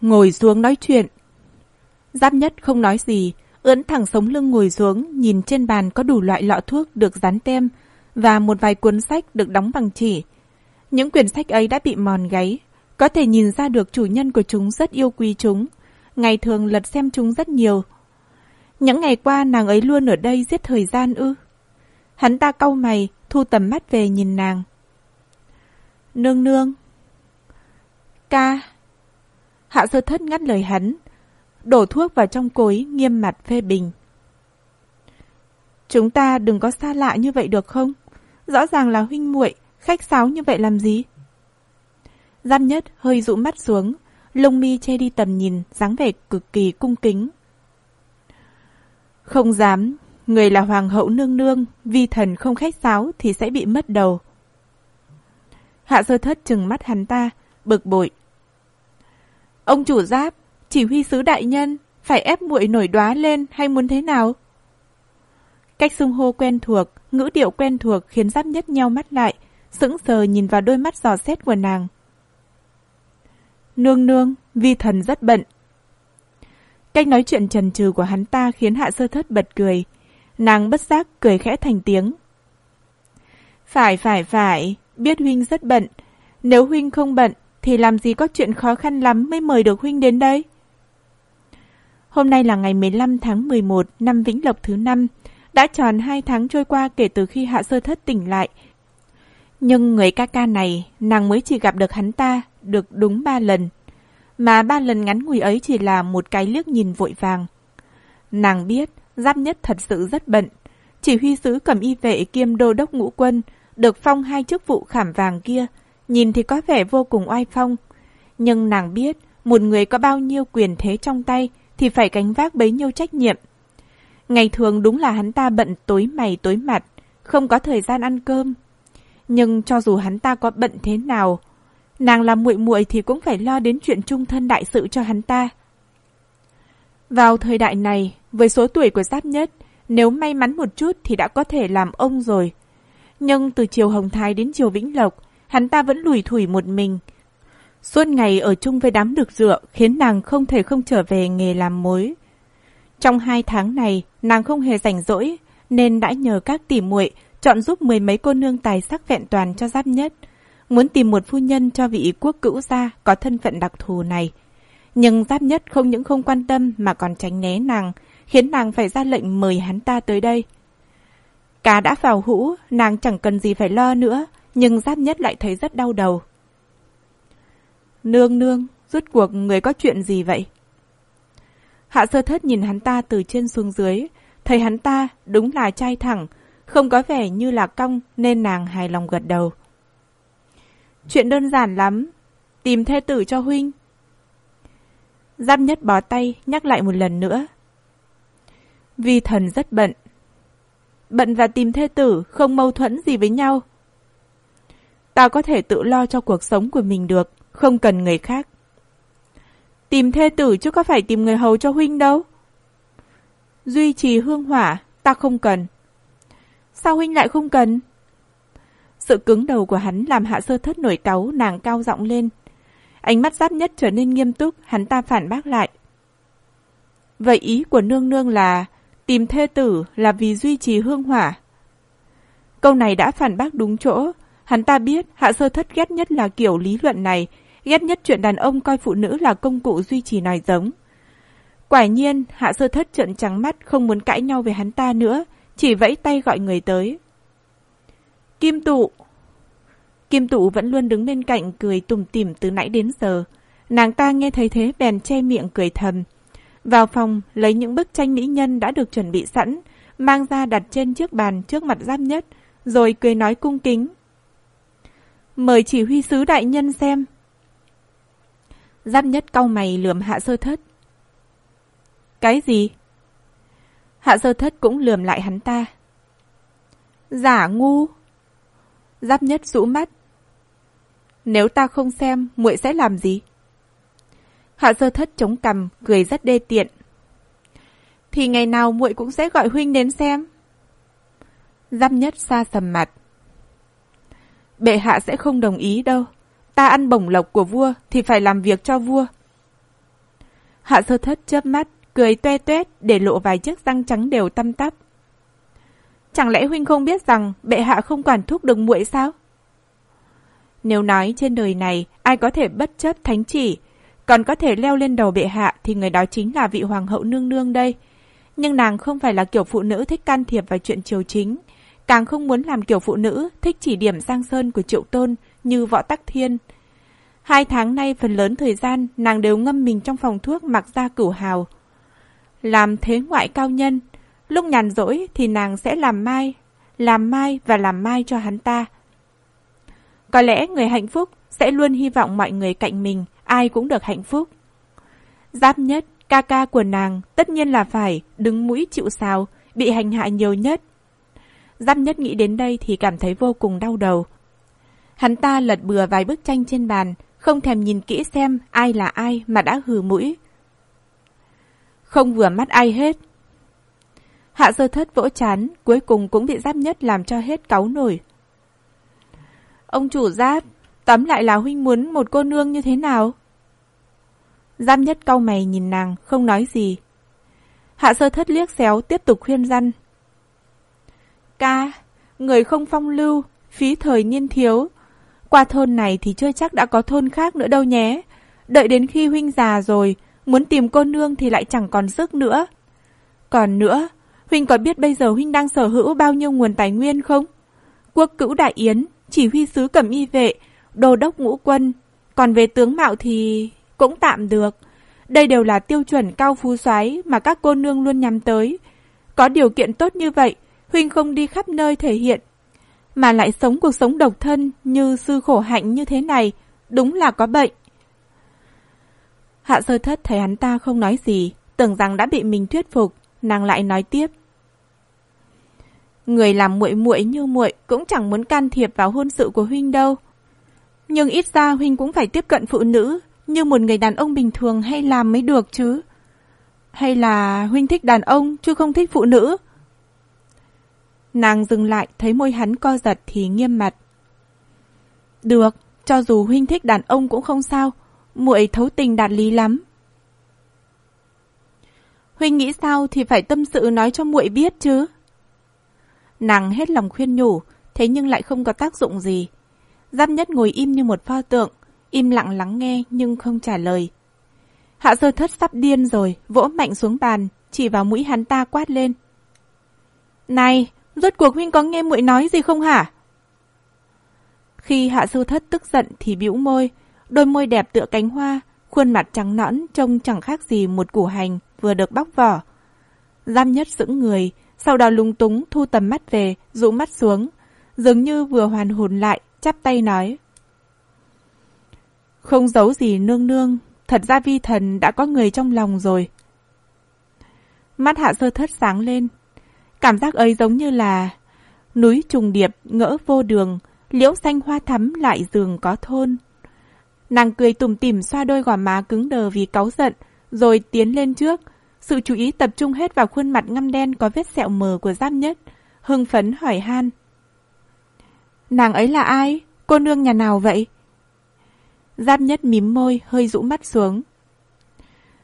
ngồi xuống nói chuyện. Giáp nhất không nói gì, ưỡn thẳng sống lưng ngồi xuống, nhìn trên bàn có đủ loại lọ thuốc được dán tem và một vài cuốn sách được đóng bằng chỉ. Những quyển sách ấy đã bị mòn gáy, có thể nhìn ra được chủ nhân của chúng rất yêu quý chúng. Ngày thường lật xem chúng rất nhiều. Những ngày qua nàng ấy luôn ở đây giết thời gian ư. Hắn ta cau mày, thu tầm mắt về nhìn nàng. Nương nương. Ca. Hạ sơ thất ngắt lời hắn, đổ thuốc vào trong cối, nghiêm mặt phê bình. Chúng ta đừng có xa lạ như vậy được không? Rõ ràng là huynh muội, khách sáo như vậy làm gì? Giam nhất hơi dụ mắt xuống, lông mi che đi tầm nhìn, dáng vẻ cực kỳ cung kính. Không dám, người là hoàng hậu nương nương, vi thần không khách sáo thì sẽ bị mất đầu. Hạ sơ thất chừng mắt hắn ta, bực bội. Ông chủ giáp, chỉ huy sứ đại nhân, phải ép muội nổi đoá lên hay muốn thế nào? Cách xưng hô quen thuộc, ngữ điệu quen thuộc khiến giáp nhất nhau mắt lại, sững sờ nhìn vào đôi mắt giò xét của nàng. Nương nương, vi thần rất bận. Cách nói chuyện trần trừ của hắn ta khiến hạ sơ thất bật cười. Nàng bất giác cười khẽ thành tiếng. Phải phải phải, biết huynh rất bận. Nếu huynh không bận, thì làm gì có chuyện khó khăn lắm mới mời được huynh đến đây. Hôm nay là ngày 15 tháng 11 năm Vĩnh Lộc thứ năm, đã tròn 2 tháng trôi qua kể từ khi Hạ Sơ Thất tỉnh lại. Nhưng người ca ca này, nàng mới chỉ gặp được hắn ta, được đúng ba lần. Mà ba lần ngắn ngủi ấy chỉ là một cái liếc nhìn vội vàng. Nàng biết, Giáp Nhất thật sự rất bận. Chỉ huy sứ cầm y vệ kiêm đô đốc ngũ quân, được phong hai chức vụ khảm vàng kia, nhìn thì có vẻ vô cùng oai phong. Nhưng nàng biết, một người có bao nhiêu quyền thế trong tay thì phải gánh vác bấy nhiêu trách nhiệm. Ngày thường đúng là hắn ta bận tối mày tối mặt, không có thời gian ăn cơm. Nhưng cho dù hắn ta có bận thế nào, nàng làm muội muội thì cũng phải lo đến chuyện trung thân đại sự cho hắn ta. Vào thời đại này, với số tuổi của Giáp Nhất, nếu may mắn một chút thì đã có thể làm ông rồi. Nhưng từ chiều Hồng Thái đến chiều Vĩnh Lộc, hắn ta vẫn lủi thủi một mình. Suốt ngày ở chung với đám được rượu khiến nàng không thể không trở về nghề làm mối. Trong hai tháng này, nàng không hề rảnh rỗi, nên đã nhờ các tỉ muội chọn giúp mười mấy cô nương tài sắc vẹn toàn cho giáp nhất. Muốn tìm một phu nhân cho vị quốc cữu gia có thân phận đặc thù này. Nhưng giáp nhất không những không quan tâm mà còn tránh né nàng, khiến nàng phải ra lệnh mời hắn ta tới đây. Cá đã vào hũ, nàng chẳng cần gì phải lo nữa, nhưng giáp nhất lại thấy rất đau đầu. Nương nương, rút cuộc người có chuyện gì vậy? Hạ sơ thất nhìn hắn ta từ trên xuống dưới, thấy hắn ta đúng là trai thẳng, không có vẻ như là cong nên nàng hài lòng gật đầu. Chuyện đơn giản lắm, tìm thê tử cho huynh. Giáp nhất bó tay nhắc lại một lần nữa. Vi thần rất bận. Bận và tìm thê tử không mâu thuẫn gì với nhau. Ta có thể tự lo cho cuộc sống của mình được, không cần người khác. Tìm thê tử chứ có phải tìm người hầu cho huynh đâu. Duy trì hương hỏa, ta không cần. Sao huynh lại không cần? Sự cứng đầu của hắn làm hạ sơ thất nổi cáu, nàng cao giọng lên. Ánh mắt giáp nhất trở nên nghiêm túc, hắn ta phản bác lại. Vậy ý của nương nương là tìm thê tử là vì duy trì hương hỏa. Câu này đã phản bác đúng chỗ. Hắn ta biết hạ sơ thất ghét nhất là kiểu lý luận này, ghét nhất chuyện đàn ông coi phụ nữ là công cụ duy trì nòi giống. Quả nhiên, hạ sơ thất trợn trắng mắt không muốn cãi nhau với hắn ta nữa, chỉ vẫy tay gọi người tới. Kim tụ! Kim tụ vẫn luôn đứng bên cạnh cười tùm tìm từ nãy đến giờ. Nàng ta nghe thấy thế bèn che miệng cười thầm. Vào phòng, lấy những bức tranh mỹ nhân đã được chuẩn bị sẵn, mang ra đặt trên chiếc bàn trước mặt giáp nhất, rồi cười nói cung kính. Mời chỉ huy sứ đại nhân xem. Giáp nhất cau mày lườm hạ sơ thất. Cái gì? Hạ sơ thất cũng lườm lại hắn ta. Giả ngu. Giáp nhất rũ mắt. Nếu ta không xem, muội sẽ làm gì? Hạ sơ thất chống cằm, cười rất đê tiện. Thì ngày nào muội cũng sẽ gọi huynh đến xem. Giáp nhất xa sầm mặt. Bệ hạ sẽ không đồng ý đâu. Ta ăn bổng lộc của vua thì phải làm việc cho vua. Hạ sơ thất chớp mắt, cười toe toét để lộ vài chiếc răng trắng đều tăm tắp. Chẳng lẽ huynh không biết rằng bệ hạ không quản thúc được muội sao? Nếu nói trên đời này ai có thể bất chấp thánh chỉ, còn có thể leo lên đầu bệ hạ thì người đó chính là vị hoàng hậu nương nương đây. Nhưng nàng không phải là kiểu phụ nữ thích can thiệp vào chuyện triều chính, càng không muốn làm kiểu phụ nữ thích chỉ điểm sang sơn của triệu tôn như võ tắc thiên. Hai tháng nay phần lớn thời gian nàng đều ngâm mình trong phòng thuốc mặc ra cửu hào. Làm thế ngoại cao nhân, lúc nhàn rỗi thì nàng sẽ làm mai, làm mai và làm mai cho hắn ta. Có lẽ người hạnh phúc sẽ luôn hy vọng mọi người cạnh mình, ai cũng được hạnh phúc. Giáp nhất, ca ca của nàng tất nhiên là phải đứng mũi chịu sào, bị hành hạ nhiều nhất. Giáp nhất nghĩ đến đây thì cảm thấy vô cùng đau đầu. Hắn ta lật bừa vài bức tranh trên bàn, không thèm nhìn kỹ xem ai là ai mà đã hừ mũi. Không vừa mắt ai hết. Hạ sơ thất vỗ chán, cuối cùng cũng bị giáp nhất làm cho hết cáu nổi. Ông chủ giáp, tóm lại là huynh muốn một cô nương như thế nào? Giáp nhất cau mày nhìn nàng, không nói gì. Hạ sơ thất liếc xéo tiếp tục khuyên răn. Ca, người không phong lưu, phí thời niên thiếu. Qua thôn này thì chưa chắc đã có thôn khác nữa đâu nhé. Đợi đến khi huynh già rồi, muốn tìm cô nương thì lại chẳng còn sức nữa. Còn nữa, huynh có biết bây giờ huynh đang sở hữu bao nhiêu nguồn tài nguyên không? Quốc cữu đại yến, chỉ huy sứ cẩm y vệ, đô đốc ngũ quân. Còn về tướng mạo thì cũng tạm được. Đây đều là tiêu chuẩn cao phú soái mà các cô nương luôn nhắm tới. Có điều kiện tốt như vậy, Huynh không đi khắp nơi thể hiện, mà lại sống cuộc sống độc thân như sư khổ hạnh như thế này, đúng là có bệnh. Hạ sơ thất thấy hắn ta không nói gì, tưởng rằng đã bị mình thuyết phục, nàng lại nói tiếp. Người làm muội muội như muội cũng chẳng muốn can thiệp vào hôn sự của huynh đâu. Nhưng ít ra huynh cũng phải tiếp cận phụ nữ như một người đàn ông bình thường hay làm mới được chứ. Hay là huynh thích đàn ông chứ không thích phụ nữ? Nàng dừng lại thấy môi hắn co giật thì nghiêm mặt. Được, cho dù huynh thích đàn ông cũng không sao, muội thấu tình đạt lý lắm. Huynh nghĩ sao thì phải tâm sự nói cho muội biết chứ. Nàng hết lòng khuyên nhủ, thế nhưng lại không có tác dụng gì. Giáp nhất ngồi im như một pho tượng, im lặng lắng nghe nhưng không trả lời. Hạ sơ thất sắp điên rồi, vỗ mạnh xuống bàn, chỉ vào mũi hắn ta quát lên. Này, rốt cuộc huynh có nghe muội nói gì không hả? Khi hạ sư thất tức giận thì bĩu môi, đôi môi đẹp tựa cánh hoa, khuôn mặt trắng nõn trông chẳng khác gì một củ hành vừa được bóc vỏ. Giam nhất sững người, sau đó lung túng thu tầm mắt về, rũ mắt xuống, dường như vừa hoàn hồn lại, chắp tay nói. Không giấu gì nương nương, thật ra vi thần đã có người trong lòng rồi. Mắt hạ sơ thất sáng lên, Cảm giác ấy giống như là núi trùng điệp ngỡ vô đường, liễu xanh hoa thắm lại giường có thôn. Nàng cười tủm tỉm xoa đôi gò má cứng đờ vì cáu giận, rồi tiến lên trước. Sự chú ý tập trung hết vào khuôn mặt ngăm đen có vết sẹo mờ của giáp nhất. Hưng phấn hỏi han. Nàng ấy là ai? Cô nương nhà nào vậy? Giáp nhất mím môi, hơi rũ mắt xuống.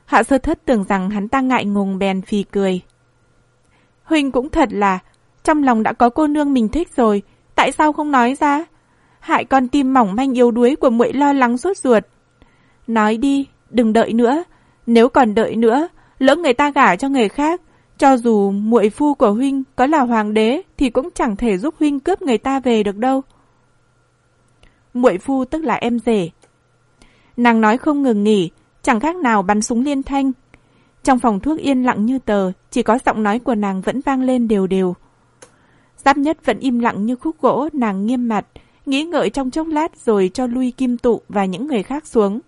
Hạ sơ thất tưởng rằng hắn ta ngại ngùng bèn phì cười. Huynh cũng thật là, trong lòng đã có cô nương mình thích rồi, tại sao không nói ra? Hại con tim mỏng manh yếu đuối của muội lo lắng suốt ruột. Nói đi, đừng đợi nữa, nếu còn đợi nữa, lỡ người ta gả cho người khác, cho dù muội phu của huynh có là hoàng đế thì cũng chẳng thể giúp huynh cướp người ta về được đâu. Muội phu tức là em rể. Nàng nói không ngừng nghỉ, chẳng khác nào bắn súng liên thanh, trong phòng thuốc yên lặng như tờ, chỉ có giọng nói của nàng vẫn vang lên đều đều. Giáp nhất vẫn im lặng như khúc gỗ, nàng nghiêm mặt, nghĩ ngợi trong chốc lát rồi cho lui kim tụ và những người khác xuống.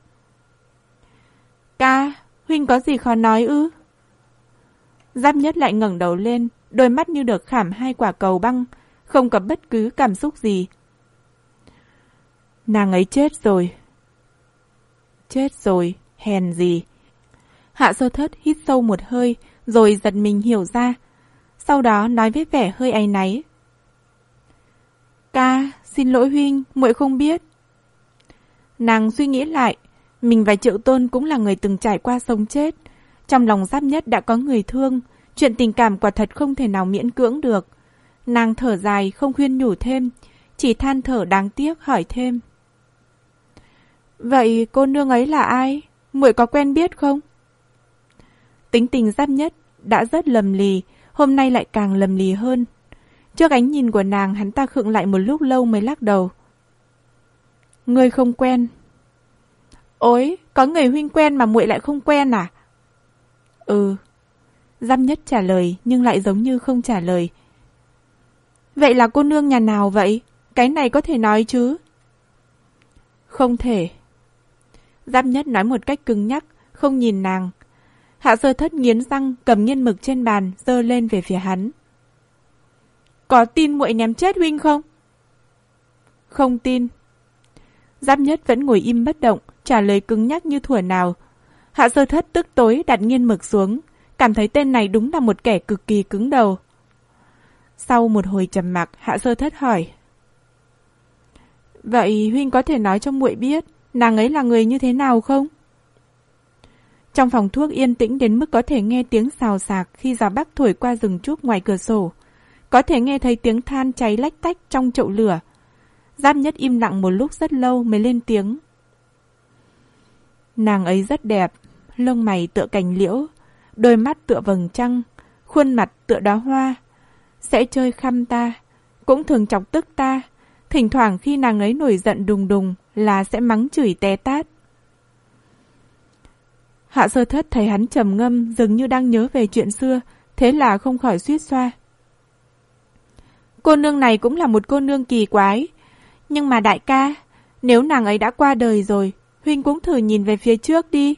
Ca, huynh có gì khó nói ư? Giáp nhất lại ngẩng đầu lên, đôi mắt như được khảm hai quả cầu băng, không có bất cứ cảm xúc gì. Nàng ấy chết rồi. Chết rồi, hèn gì. Hạ sơ thất hít sâu một hơi, rồi giật mình hiểu ra. Sau đó nói với vẻ hơi áy náy. Ca, xin lỗi huynh, muội không biết. Nàng suy nghĩ lại, mình và Triệu Tôn cũng là người từng trải qua sống chết, Trong lòng giáp nhất đã có người thương, chuyện tình cảm quả thật không thể nào miễn cưỡng được. Nàng thở dài không khuyên nhủ thêm, chỉ than thở đáng tiếc hỏi thêm. Vậy cô nương ấy là ai? muội có quen biết không? Tính tình giáp nhất đã rất lầm lì, hôm nay lại càng lầm lì hơn. Trước ánh nhìn của nàng, hắn ta khựng lại một lúc lâu mới lắc đầu. Người không quen. Ôi, có người huynh quen mà muội lại không quen à? Ừ. Giáp nhất trả lời nhưng lại giống như không trả lời. Vậy là cô nương nhà nào vậy? Cái này có thể nói chứ? Không thể. Giáp nhất nói một cách cứng nhắc, không nhìn nàng. Hạ sơ thất nghiến răng, cầm nghiên mực trên bàn, dơ lên về phía hắn. Có tin muội ném chết huynh không? Không tin. Giáp nhất vẫn ngồi im bất động, trả lời cứng nhắc như thuở nào. Hạ sơ thất tức tối đặt nghiên mực xuống, cảm thấy tên này đúng là một kẻ cực kỳ cứng đầu. Sau một hồi trầm mặc, Hạ sơ thất hỏi. Vậy huynh có thể nói cho muội biết, nàng ấy là người như thế nào không? Trong phòng thuốc yên tĩnh đến mức có thể nghe tiếng xào xạc khi gió bắc thổi qua rừng trúc ngoài cửa sổ. Có thể nghe thấy tiếng than cháy lách tách trong chậu lửa. Giáp nhất im lặng một lúc rất lâu mới lên tiếng. Nàng ấy rất đẹp, lông mày tựa cành liễu, đôi mắt tựa vầng trăng, khuôn mặt tựa đóa hoa. Sẽ chơi khăm ta, cũng thường chọc tức ta. Thỉnh thoảng khi nàng ấy nổi giận đùng đùng là sẽ mắng chửi té tát. Hạ sơ thất thấy hắn trầm ngâm dường như đang nhớ về chuyện xưa, thế là không khỏi suýt xoa. Cô nương này cũng là một cô nương kỳ quái. Nhưng mà đại ca, nếu nàng ấy đã qua đời rồi, Huynh cũng thử nhìn về phía trước đi.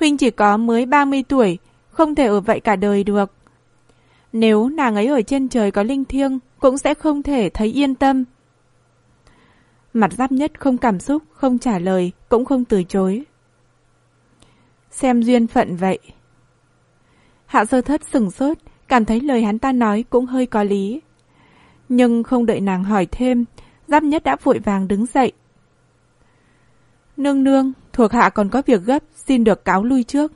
Huynh chỉ có mới 30 tuổi, không thể ở vậy cả đời được. Nếu nàng ấy ở trên trời có linh thiêng, cũng sẽ không thể thấy yên tâm. Mặt giáp nhất không cảm xúc, không trả lời, cũng không từ chối. Xem duyên phận vậy. Hạ sơ thất sừng sốt, cảm thấy lời hắn ta nói cũng hơi có lý. Nhưng không đợi nàng hỏi thêm, giáp nhất đã vội vàng đứng dậy. Nương nương, thuộc hạ còn có việc gấp, xin được cáo lui trước.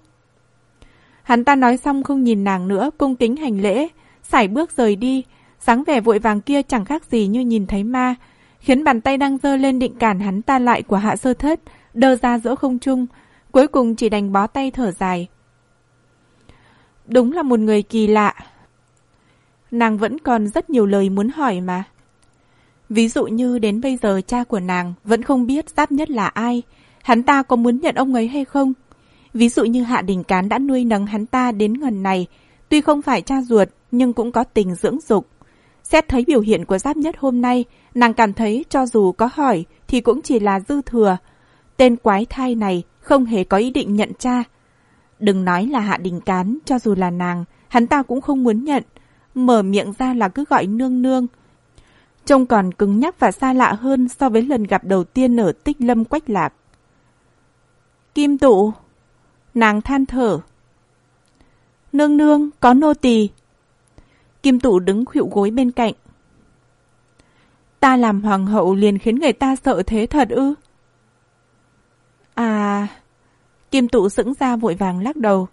Hắn ta nói xong không nhìn nàng nữa, cung kính hành lễ, sải bước rời đi, dáng vẻ vội vàng kia chẳng khác gì như nhìn thấy ma, khiến bàn tay đang giơ lên định cản hắn ta lại của hạ sơ thất, đơ ra giữa không trung, cuối cùng chỉ đành bó tay thở dài. Đúng là một người kỳ lạ. Nàng vẫn còn rất nhiều lời muốn hỏi mà. Ví dụ như đến bây giờ cha của nàng vẫn không biết giáp nhất là ai, hắn ta có muốn nhận ông ấy hay không? Ví dụ như Hạ Đình Cán đã nuôi nấng hắn ta đến ngần này, tuy không phải cha ruột nhưng cũng có tình dưỡng dục. Xét thấy biểu hiện của giáp nhất hôm nay, nàng cảm thấy cho dù có hỏi thì cũng chỉ là dư thừa. Tên quái thai này không hề có ý định nhận cha. Đừng nói là Hạ Đình Cán, cho dù là nàng, hắn ta cũng không muốn nhận. Mở miệng ra là cứ gọi nương nương. Trông còn cứng nhắc và xa lạ hơn so với lần gặp đầu tiên ở tích lâm quách lạc. Kim tụ. Nàng than thở. Nương nương, có nô tỳ. Kim tụ đứng khuỵu gối bên cạnh. Ta làm hoàng hậu liền khiến người ta sợ thế thật ư? À... Kim tụ sững ra vội vàng lắc đầu.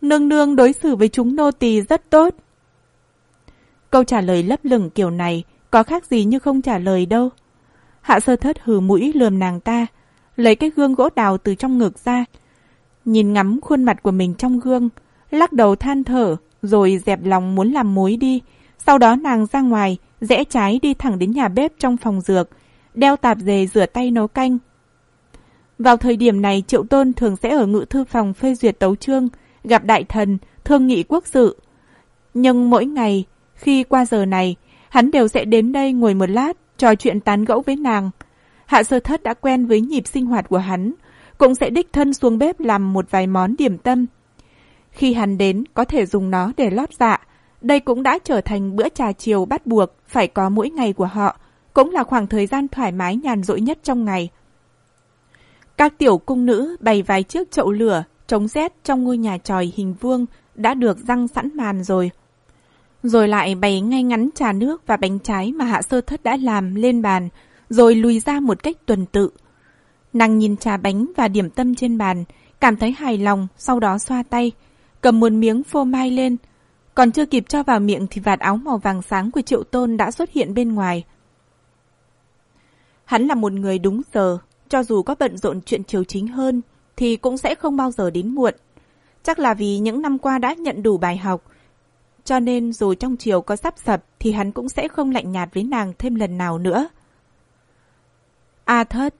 Nương nương đối xử với chúng nô tỳ rất tốt. Câu trả lời lấp lửng kiểu này có khác gì như không trả lời đâu. Hạ sơ thất hừ mũi lườm nàng ta, lấy cái gương gỗ đào từ trong ngực ra. Nhìn ngắm khuôn mặt của mình trong gương, lắc đầu than thở, rồi dẹp lòng muốn làm mối đi. Sau đó nàng ra ngoài, rẽ trái đi thẳng đến nhà bếp trong phòng dược, đeo tạp dề rửa tay nấu canh. Vào thời điểm này Triệu Tôn thường sẽ ở ngự thư phòng phê duyệt tấu chương, gặp đại thần, thương nghị quốc sự. Nhưng mỗi ngày, khi qua giờ này, hắn đều sẽ đến đây ngồi một lát, trò chuyện tán gẫu với nàng. Hạ sơ thất đã quen với nhịp sinh hoạt của hắn, cũng sẽ đích thân xuống bếp làm một vài món điểm tâm. Khi hắn đến, có thể dùng nó để lót dạ. Đây cũng đã trở thành bữa trà chiều bắt buộc phải có mỗi ngày của họ, cũng là khoảng thời gian thoải mái nhàn rỗi nhất trong ngày. Các tiểu cung nữ bày vài chiếc chậu lửa, chống rét trong ngôi nhà tròi hình vuông đã được răng sẵn màn rồi. Rồi lại bày ngay ngắn trà nước và bánh trái mà hạ sơ thất đã làm lên bàn, rồi lùi ra một cách tuần tự. Nàng nhìn trà bánh và điểm tâm trên bàn, cảm thấy hài lòng, sau đó xoa tay, cầm một miếng phô mai lên. Còn chưa kịp cho vào miệng thì vạt áo màu vàng sáng của Triệu Tôn đã xuất hiện bên ngoài. Hắn là một người đúng giờ, cho dù có bận rộn chuyện chiều chính hơn, thì cũng sẽ không bao giờ đến muộn. Chắc là vì những năm qua đã nhận đủ bài học, cho nên dù trong chiều có sắp sập thì hắn cũng sẽ không lạnh nhạt với nàng thêm lần nào nữa. A thất.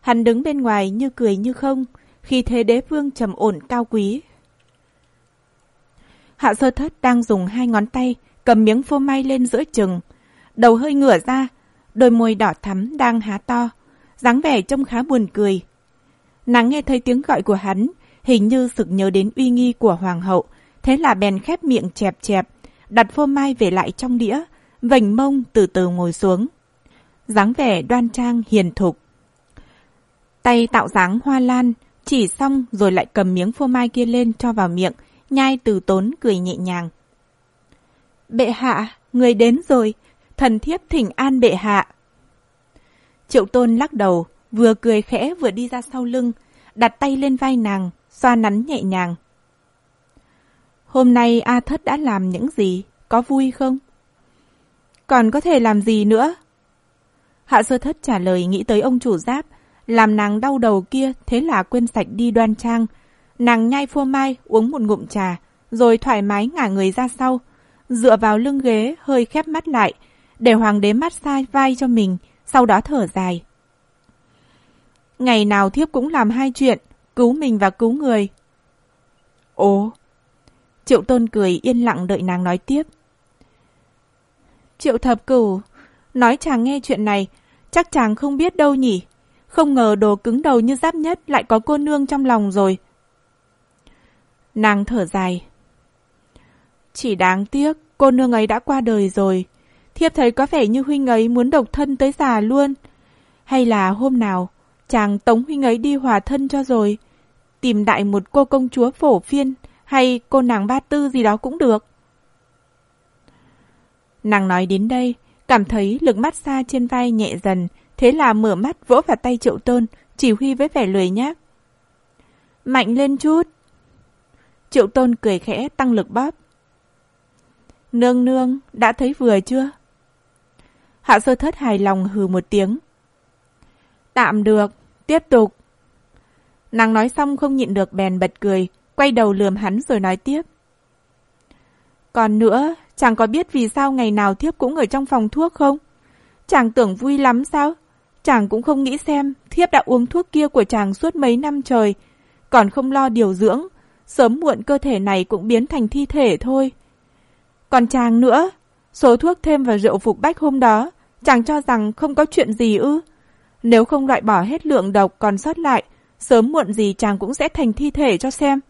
Hắn đứng bên ngoài như cười như không, khi thế đế vương trầm ổn cao quý. Hạ sơ thất đang dùng hai ngón tay cầm miếng phô mai lên giữa chừng, đầu hơi ngửa ra, đôi môi đỏ thắm đang há to, dáng vẻ trông khá buồn cười. Nàng nghe thấy tiếng gọi của hắn, hình như sực nhớ đến uy nghi của hoàng hậu, thế là bèn khép miệng chẹp chẹp, đặt phô mai về lại trong đĩa, vành mông từ từ ngồi xuống. dáng vẻ đoan trang hiền thục. Tay tạo dáng hoa lan, chỉ xong rồi lại cầm miếng phô mai kia lên cho vào miệng, nhai từ tốn cười nhẹ nhàng. Bệ hạ, người đến rồi, thần thiếp thỉnh an bệ hạ. Triệu tôn lắc đầu, vừa cười khẽ vừa đi ra sau lưng, đặt tay lên vai nàng, xoa nắn nhẹ nhàng. Hôm nay A Thất đã làm những gì? Có vui không? Còn có thể làm gì nữa? Hạ sơ thất trả lời nghĩ tới ông chủ giáp, làm nàng đau đầu kia thế là quên sạch đi đoan trang. Nàng nhai phô mai, uống một ngụm trà, rồi thoải mái ngả người ra sau, dựa vào lưng ghế hơi khép mắt lại, để hoàng đế mát xa vai cho mình, sau đó thở dài. Ngày nào thiếp cũng làm hai chuyện, cứu mình và cứu người. Ồ, Triệu Tôn cười yên lặng đợi nàng nói tiếp. Triệu thập cửu, nói chàng nghe chuyện này, chắc chàng không biết đâu nhỉ. Không ngờ đồ cứng đầu như giáp nhất lại có cô nương trong lòng rồi. Nàng thở dài. Chỉ đáng tiếc, cô nương ấy đã qua đời rồi. Thiếp thấy có vẻ như huynh ấy muốn độc thân tới già luôn. Hay là hôm nào, chàng tống huynh ấy đi hòa thân cho rồi. Tìm đại một cô công chúa phổ phiên, hay cô nàng ba tư gì đó cũng được. Nàng nói đến đây, cảm thấy lực mắt xa trên vai nhẹ dần, thế là mở mắt vỗ vào tay triệu tôn, chỉ huy với vẻ lười nhác. Mạnh lên chút. Triệu tôn cười khẽ tăng lực bóp. Nương nương, đã thấy vừa chưa? Hạ sơ thất hài lòng hừ một tiếng. Tạm được, tiếp tục. Nàng nói xong không nhịn được bèn bật cười, quay đầu lườm hắn rồi nói tiếp. Còn nữa, chàng có biết vì sao ngày nào thiếp cũng ở trong phòng thuốc không? Chàng tưởng vui lắm sao? Chàng cũng không nghĩ xem thiếp đã uống thuốc kia của chàng suốt mấy năm trời, còn không lo điều dưỡng, sớm muộn cơ thể này cũng biến thành thi thể thôi. Còn chàng nữa, số thuốc thêm vào rượu phục bách hôm đó, chàng cho rằng không có chuyện gì ư. Nếu không loại bỏ hết lượng độc còn sót lại, sớm muộn gì chàng cũng sẽ thành thi thể cho xem.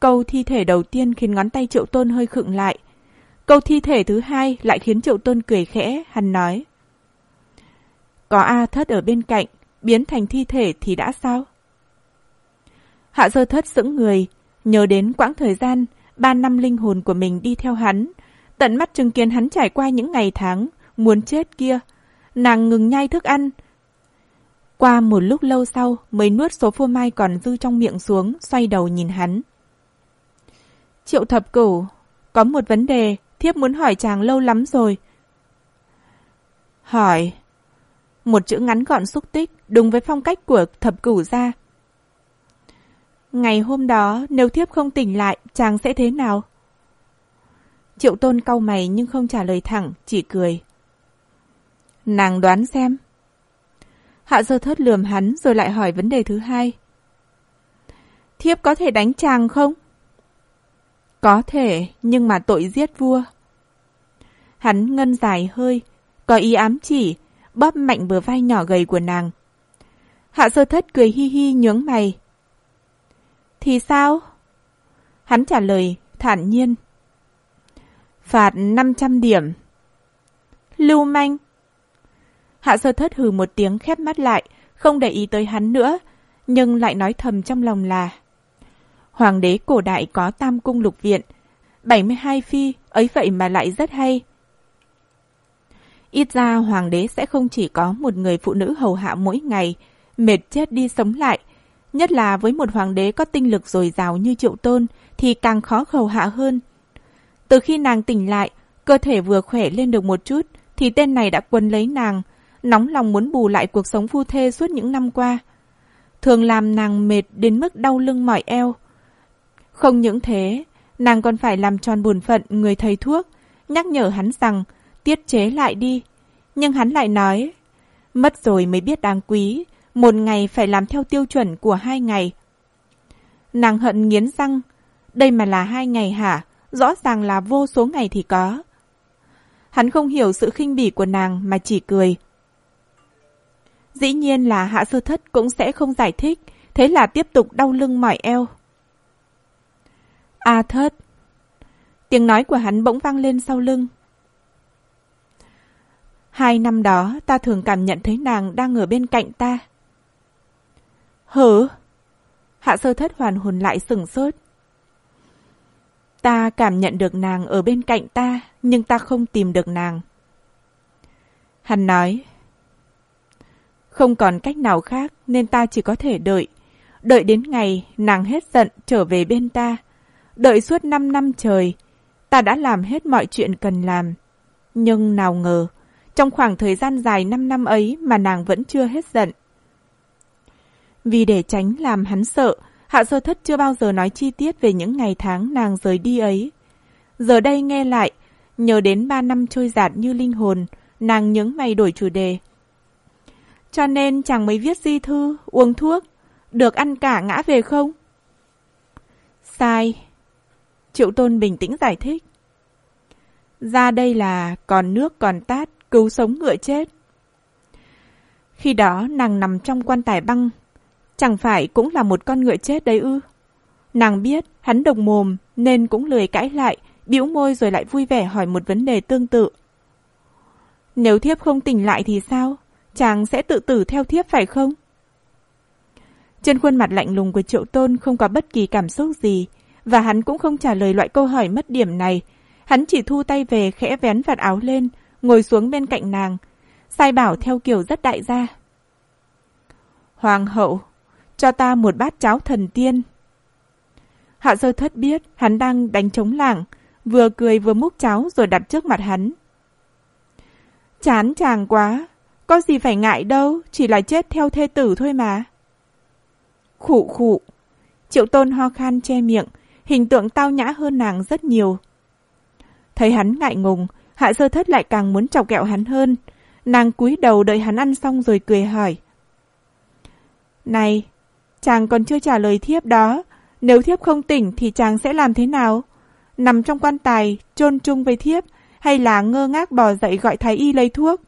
Câu thi thể đầu tiên khiến ngón tay triệu tôn hơi khựng lại. Câu thi thể thứ hai lại khiến triệu tôn cười khẽ, hắn nói. Có A thất ở bên cạnh, biến thành thi thể thì đã sao? Hạ sơ thất sững người, nhớ đến quãng thời gian, ba năm linh hồn của mình đi theo hắn, tận mắt chứng kiến hắn trải qua những ngày tháng, muốn chết kia. Nàng ngừng nhai thức ăn. Qua một lúc lâu sau mới nuốt số phô mai còn dư trong miệng xuống, xoay đầu nhìn hắn. Triệu thập cửu, có một vấn đề, thiếp muốn hỏi chàng lâu lắm rồi. Hỏi. Một chữ ngắn gọn xúc tích, đúng với phong cách của thập cửu ra. Ngày hôm đó, nếu thiếp không tỉnh lại, chàng sẽ thế nào? Triệu tôn cau mày nhưng không trả lời thẳng, chỉ cười. Nàng đoán xem. Hạ sơ thất lườm hắn rồi lại hỏi vấn đề thứ hai. Thiếp có thể đánh chàng không? Có thể, nhưng mà tội giết vua. Hắn ngân dài hơi, có ý ám chỉ, bóp mạnh bờ vai nhỏ gầy của nàng. Hạ sơ thất cười hi hi nhướng mày. Thì sao? Hắn trả lời, thản nhiên. Phạt 500 điểm. Lưu manh. Hạ sơ thất hừ một tiếng khép mắt lại, không để ý tới hắn nữa, nhưng lại nói thầm trong lòng là Hoàng đế cổ đại có tam cung lục viện, 72 phi, ấy vậy mà lại rất hay. Ít ra hoàng đế sẽ không chỉ có một người phụ nữ hầu hạ mỗi ngày, mệt chết đi sống lại, Nhất là với một hoàng đế có tinh lực dồi dào như triệu tôn thì càng khó khẩu hạ hơn. Từ khi nàng tỉnh lại, cơ thể vừa khỏe lên được một chút thì tên này đã quấn lấy nàng, nóng lòng muốn bù lại cuộc sống phu thê suốt những năm qua. Thường làm nàng mệt đến mức đau lưng mỏi eo. Không những thế, nàng còn phải làm tròn bổn phận người thầy thuốc, nhắc nhở hắn rằng tiết chế lại đi. Nhưng hắn lại nói, mất rồi mới biết đáng quý, một ngày phải làm theo tiêu chuẩn của hai ngày. Nàng hận nghiến răng, đây mà là hai ngày hả? Rõ ràng là vô số ngày thì có. Hắn không hiểu sự khinh bỉ của nàng mà chỉ cười. Dĩ nhiên là hạ sơ thất cũng sẽ không giải thích, thế là tiếp tục đau lưng mỏi eo. A thất. Tiếng nói của hắn bỗng vang lên sau lưng. Hai năm đó ta thường cảm nhận thấy nàng đang ở bên cạnh ta. Hử? Hạ sơ thất hoàn hồn lại sừng sốt. Ta cảm nhận được nàng ở bên cạnh ta, nhưng ta không tìm được nàng. Hắn nói, không còn cách nào khác nên ta chỉ có thể đợi. Đợi đến ngày nàng hết giận trở về bên ta. Đợi suốt 5 năm trời, ta đã làm hết mọi chuyện cần làm. Nhưng nào ngờ, trong khoảng thời gian dài 5 năm ấy mà nàng vẫn chưa hết giận. Vì để tránh làm hắn sợ, Hạ Sơ Thất chưa bao giờ nói chi tiết về những ngày tháng nàng rời đi ấy. Giờ đây nghe lại, nhớ đến ba năm trôi giạt như linh hồn, nàng nhướng mày đổi chủ đề. Cho nên chàng mới viết di thư, uống thuốc, được ăn cả ngã về không? Sai. Triệu Tôn bình tĩnh giải thích. Ra đây là còn nước còn tát, cứu sống ngựa chết. Khi đó nàng nằm trong quan tài băng, chẳng phải cũng là một con ngựa chết đấy ư. Nàng biết hắn đồng mồm nên cũng lười cãi lại, bĩu môi rồi lại vui vẻ hỏi một vấn đề tương tự. Nếu thiếp không tỉnh lại thì sao? Chàng sẽ tự tử theo thiếp phải không? Trên khuôn mặt lạnh lùng của triệu tôn không có bất kỳ cảm xúc gì, và hắn cũng không trả lời loại câu hỏi mất điểm này. Hắn chỉ thu tay về khẽ vén vạt áo lên, ngồi xuống bên cạnh nàng, sai bảo theo kiểu rất đại gia. Hoàng hậu, cho ta một bát cháo thần tiên. Hạ sơ thất biết hắn đang đánh trống lảng, vừa cười vừa múc cháo rồi đặt trước mặt hắn. Chán chàng quá, có gì phải ngại đâu, chỉ là chết theo thê tử thôi mà. Khụ khụ, triệu tôn ho khan che miệng, hình tượng tao nhã hơn nàng rất nhiều. Thấy hắn ngại ngùng, hạ sơ thất lại càng muốn chọc kẹo hắn hơn. Nàng cúi đầu đợi hắn ăn xong rồi cười hỏi. Này, chàng còn chưa trả lời thiếp đó. Nếu thiếp không tỉnh thì chàng sẽ làm thế nào? Nằm trong quan tài, chôn chung với thiếp, hay là ngơ ngác bò dậy gọi thái y lấy thuốc?